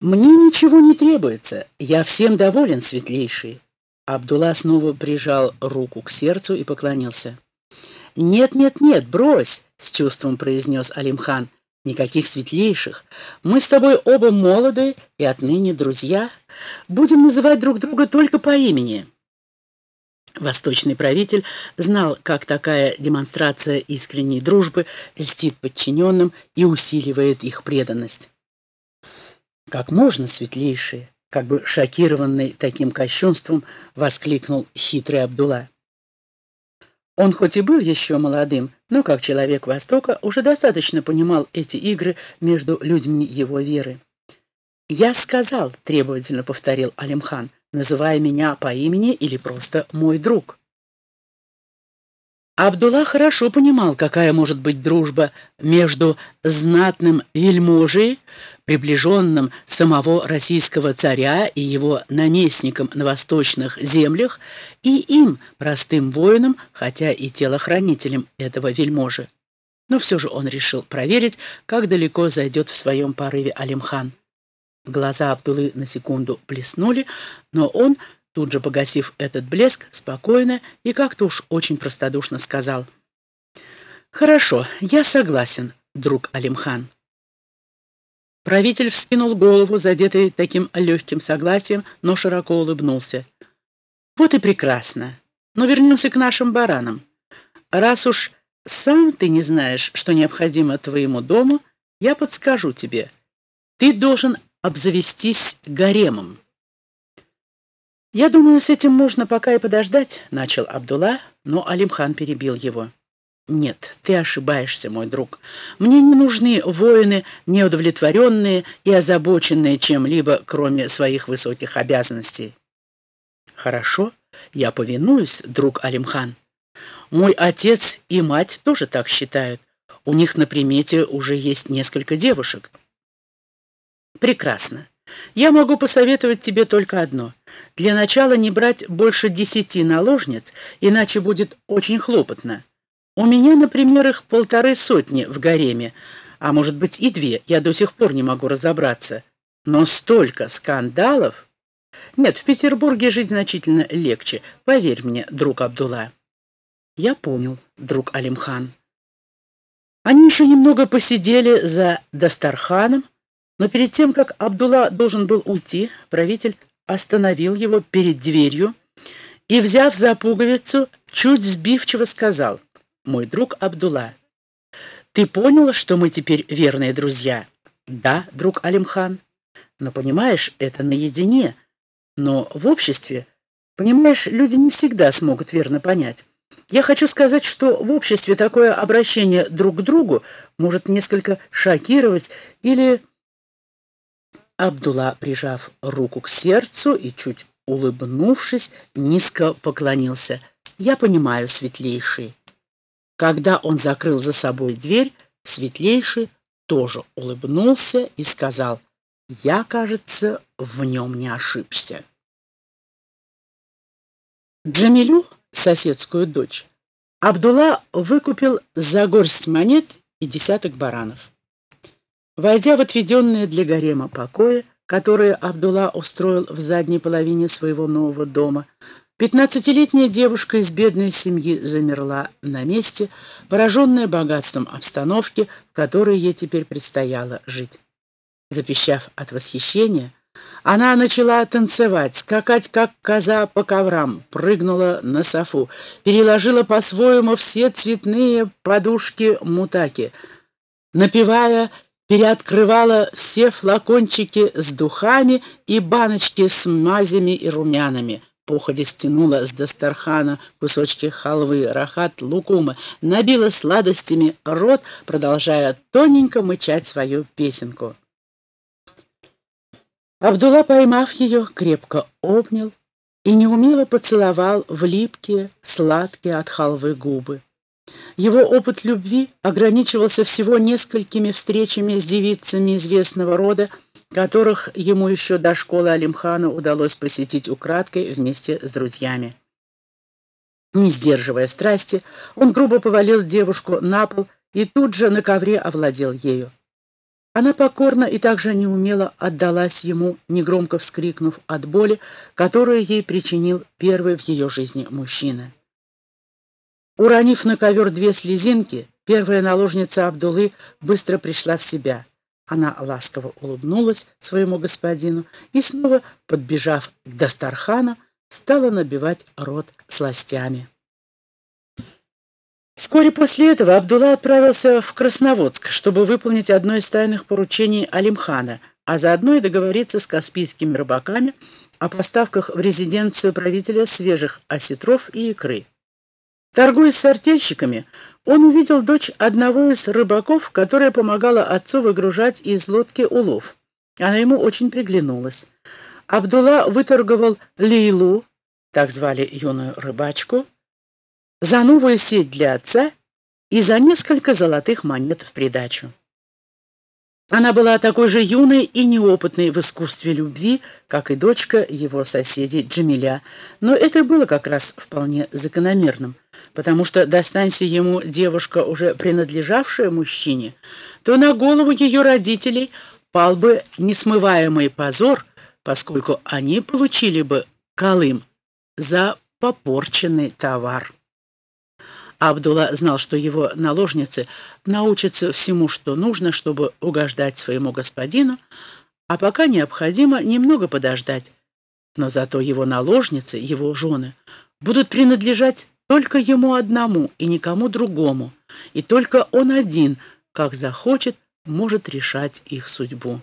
«Мне ничего не требуется. Я всем доволен, светлейший». Абдулла снова прижал руку к сердцу и поклонился. «Нет, нет, нет, брось!» — с чувством произнес Алимхан. «Никаких светлейших. Мы с тобой оба молоды и отныне друзья. Будем называть друг друга только по имени». Восточный правитель знал, как такая демонстрация искренней дружбы льстит подчиненным и усиливает их преданность. «Как можно, светлейшие!» Как бы шокированный таким кощунством, воскликнул хитрый Абдулла. Он хоть и был еще молодым, но как человек Востока уже достаточно понимал эти игры между людьми его веры. «Я сказал», — требовательно повторил Алимхан, называя меня по имени или просто «мой друг». Абдулла хорошо понимал, какая может быть дружба между знатным вельможей, приближенным самого российского царя и его наместником на восточных землях, и им, простым воином, хотя и телохранителем этого вельможи. Но все же он решил проверить, как далеко зайдет в своем порыве Алимхан. Глаза Абдулы на секунду блеснули, но он Тут же погасив этот блеск, спокойно и как-то уж очень простодушно сказал. «Хорошо, я согласен, друг Алимхан». Правитель вскинул голову, задетый таким легким согласием, но широко улыбнулся. «Вот и прекрасно. Но вернемся к нашим баранам. Раз уж сам ты не знаешь, что необходимо твоему дому, я подскажу тебе. Ты должен обзавестись гаремом». «Я думаю, с этим можно пока и подождать», — начал Абдулла, но Алимхан перебил его. «Нет, ты ошибаешься, мой друг. Мне не нужны воины, неудовлетворенные и озабоченные чем-либо, кроме своих высоких обязанностей». «Хорошо, я повинуюсь, друг Алимхан. Мой отец и мать тоже так считают. У них на примете уже есть несколько девушек». «Прекрасно. Я могу посоветовать тебе только одно. Для начала не брать больше десяти наложниц, иначе будет очень хлопотно. У меня, например, их полторы сотни в гареме, а может быть и две, я до сих пор не могу разобраться. Но столько скандалов... Нет, в Петербурге жить значительно легче, поверь мне, друг Абдулла. Я понял, друг Алимхан. Они еще немного посидели за Дастарханом, но перед тем, как Абдулла должен был уйти, правитель остановил его перед дверью и, взяв за пуговицу, чуть сбивчиво сказал, «Мой друг Абдулла, ты понял, что мы теперь верные друзья?» «Да, друг Алимхан. Но, понимаешь, это наедине. Но в обществе, понимаешь, люди не всегда смогут верно понять. Я хочу сказать, что в обществе такое обращение друг к другу может несколько шокировать или Абдулла, прижав руку к сердцу и чуть улыбнувшись, низко поклонился. «Я понимаю, светлейший». Когда он закрыл за собой дверь, светлейший тоже улыбнулся и сказал, «Я, кажется, в нем не ошибся». Джамилю, соседскую дочь, Абдулла выкупил за горсть монет и десяток баранов. Войдя в отведенные для гарема покои, которые Абдулла устроил в задней половине своего нового дома, пятнадцатилетняя девушка из бедной семьи замерла на месте, пораженная богатством обстановки, в которой ей теперь предстояло жить. Запищав от восхищения, она начала танцевать, скакать, как коза по коврам, прыгнула на софу, переложила по-своему все цветные подушки мутаки, напевая переоткрывала все флакончики с духами и баночки с мазями и румянами. Походе стянула с Дастархана кусочки халвы, рахат, лукума, набила сладостями рот, продолжая тоненько мычать свою песенку. Абдулла, поймав ее, крепко обнял и неумело поцеловал в липкие, сладкие от халвы губы. Его опыт любви ограничивался всего несколькими встречами с девицами известного рода, которых ему еще до школы Алимхана удалось посетить украдкой вместе с друзьями. Не сдерживая страсти, он грубо повалил девушку на пол и тут же на ковре овладел ею. Она покорно и также неумело отдалась ему, негромко вскрикнув от боли, которую ей причинил первый в ее жизни мужчина. Уронив на ковер две слезинки, первая наложница Абдулы быстро пришла в себя. Она ласково улыбнулась своему господину и снова, подбежав к Дастархану, стала набивать рот сластями. Вскоре после этого Абдулла отправился в Красноводск, чтобы выполнить одно из тайных поручений Алимхана, а заодно и договориться с каспийскими рыбаками о поставках в резиденцию правителя свежих осетров и икры. Торгуясь с артельщиками, он увидел дочь одного из рыбаков, которая помогала отцу выгружать из лодки улов. Она ему очень приглянулась. Абдулла выторговал Лейлу, так звали юную рыбачку, за новую сеть для отца и за несколько золотых монет в придачу. Она была такой же юной и неопытной в искусстве любви, как и дочка его соседей Джамиля, но это было как раз вполне закономерным, потому что достанься ему девушка, уже принадлежавшая мужчине, то на голову ее родителей пал бы несмываемый позор, поскольку они получили бы колым за попорченный товар. Абдулла знал, что его наложницы научатся всему, что нужно, чтобы угождать своему господину, а пока необходимо немного подождать. Но зато его наложницы, его жены, будут принадлежать только ему одному и никому другому, и только он один, как захочет, может решать их судьбу.